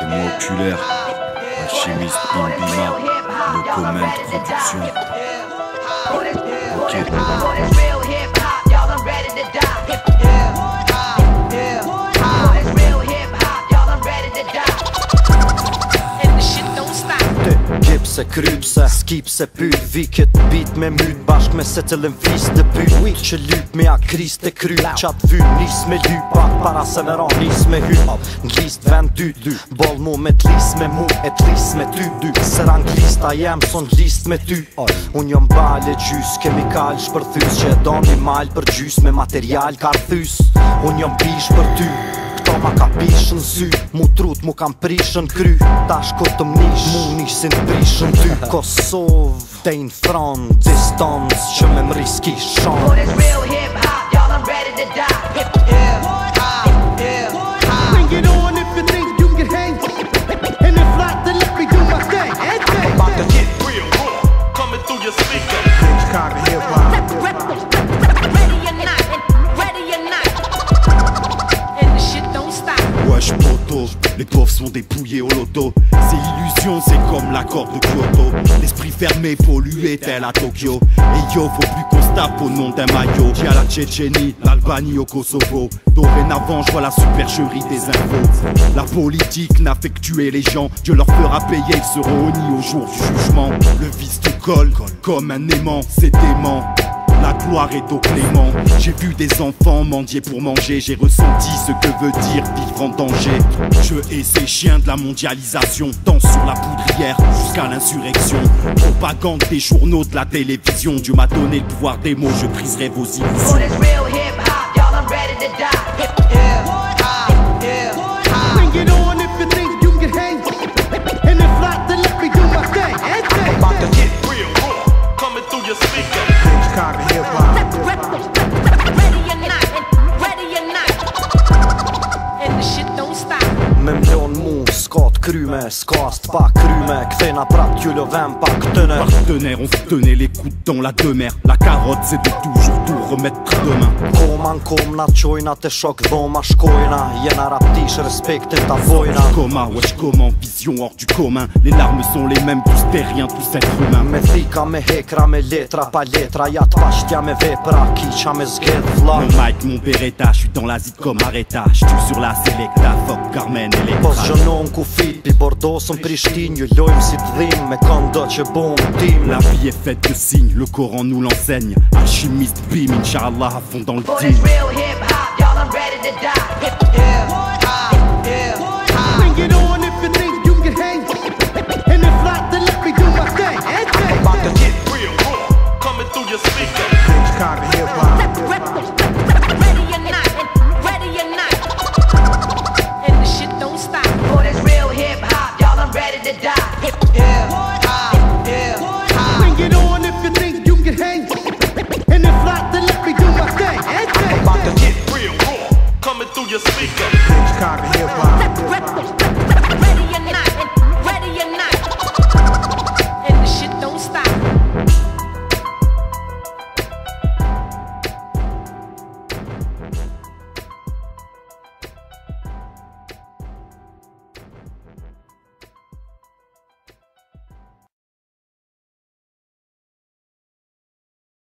Raymond Oculaire, Alchimiste Bim Bima, No Comment Production. Ok. Se krypse Skip se pyt Viket bit me myt Bashk me se cëllën vis të pyt. Që lyp me akris të kry Qat vy nis me lypa Para se me ran nis me hy Nglist vend dy dy Bol mu me t'lis me mu E t'lis me ty dy. Se rang lista jem son list me ty. Unë jom bale gjys Kemikal shpërthys Që e do një mal për gjys Me material karthys. Unë jom bish për ty Këto ma ka pishën sy Mu trut mu kam prishën kry. Ta shko të mnish Mu nishin prishën ty. Kosovë Dejn front Distance Që me më riski shon For this real hip hop, y'all I'm ready to die. Hip, yeah, les pauvres sont dépouillés au loto. C'est illusion, c'est comme l'accord de Kyoto. L'esprit fermé, pollué tel à Tokyo. Et yo, faut plus qu'on tape au nom d'un maillot. J'ai à la Tchétchénie, l'Albanie au Kosovo. Dorénavant, je vois la supercherie des infos. La politique n'a fait que tuer les gens. Dieu leur fera payer, ils seront honnis au jour du jugement. Le vice te colle, comme un aimant, c'est dément la gloire est au clément. J'ai vu des enfants mendier pour manger. J'ai ressenti ce que veut dire vivre en danger. Je hais ces chiens de la mondialisation. Danse sur la poudrière jusqu'à l'insurrection. Propagande des journaux, de la télévision. Dieu m'a donné le pouvoir des mots. Je briserai vos illusions. S'ka t'kryme, s'ka s't'pa kryme Kthena prap t'jullë vem pa këtëne Partenaires, on se tenait les coudes dans la demeure. La carotte, c'est de toujours tout remettre demain. Koma n'kom na qojna të shok dhoma shkojna Jena raptish respektin ta vojna Coma, wesh comment, vision hors du commun. Les larmes sont les mêmes, tous terriens, tous êtres humains. Me thika me hekra me letra pa letra Ja t'pashtja me vepra kiqa me zgedh Mon mic, mon beretta, je suis dans la zit comme Areta. Je tue sur la Selecta, fuck Carmen Electra. zgjënon ku fit pi Bordosën Prishtin Ju lojmë si t'dhim me këndo që bom tim La vie est faite de signes, le Coran nous l'enseigne. Alchimiste, bim, Inch'Allah à fond dans le this real hip hop, y'all I'm ready to die. Hip, yeah,